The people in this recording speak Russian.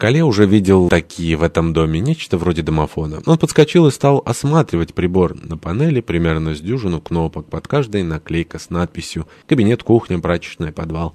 Кале уже видел такие в этом доме, нечто вроде домофона. Он подскочил и стал осматривать прибор. На панели примерно с дюжину кнопок, под каждой наклейка с надписью «Кабинет, кухня, прачечная, подвал».